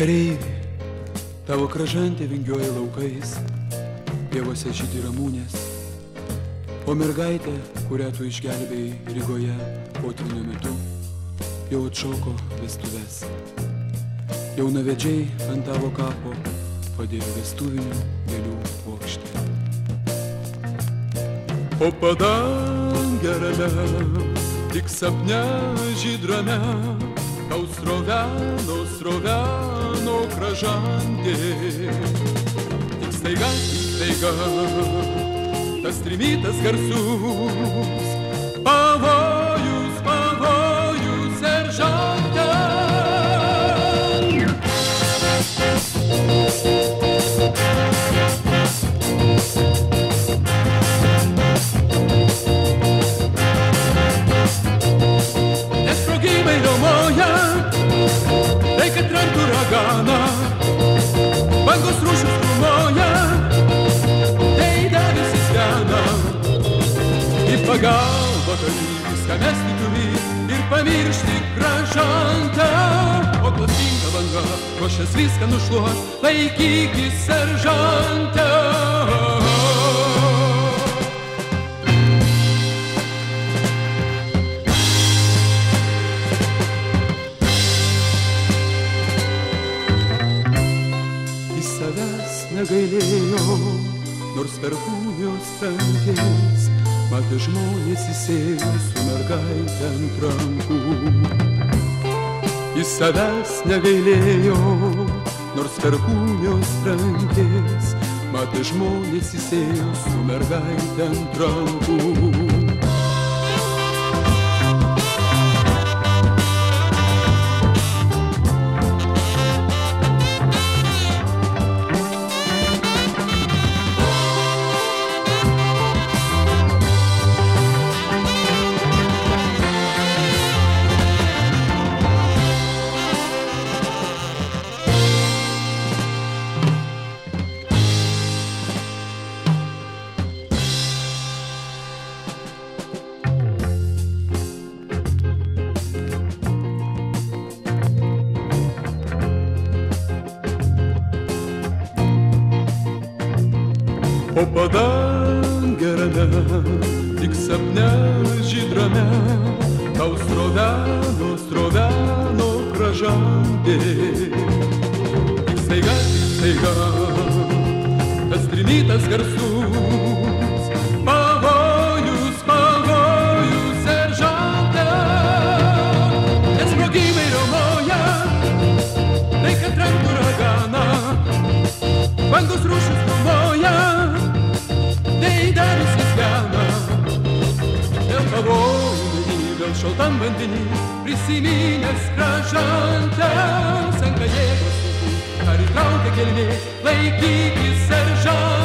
Kareivi, tavo kražantė vingioja laukais, pievose žydį ramūnės, o mergaitė, kurią tu išgelbėjai Rygoje potvinio metu, jau atšoko vestuves. Jaunavedžiai ant tavo kapo padėjo vestuvinių gėlių plokštę. O padangę ramią, tik sapne žydrame, tau sroveno, sroveno kražantė. Tik staiga, staiga, tas trimitas garsus, pavojus, Į pagalbą gali viską mesti turi ir pamiršti gražantą. O klastinga banga, ruošęs viską nušluos, laikykis seržantą. į savęs negailėjo, nors per kūnios tankės, matė žmonės įsėjo su mergaitė ant rankų. Į savęs negailėjo, nors per kūnios tankės, matė žmonės įsėjo su mergaitė ant rankų. O padangę ramią, tik sapne žydrame, tau stroveno, stroveno kražantė. Tik staiga, tik staiga, tas trimitas garsus, šaltam vandenį, prisiminęs gražantę, senka jėgos sunku, ar įtraukia gelmė, laikykis seržantę.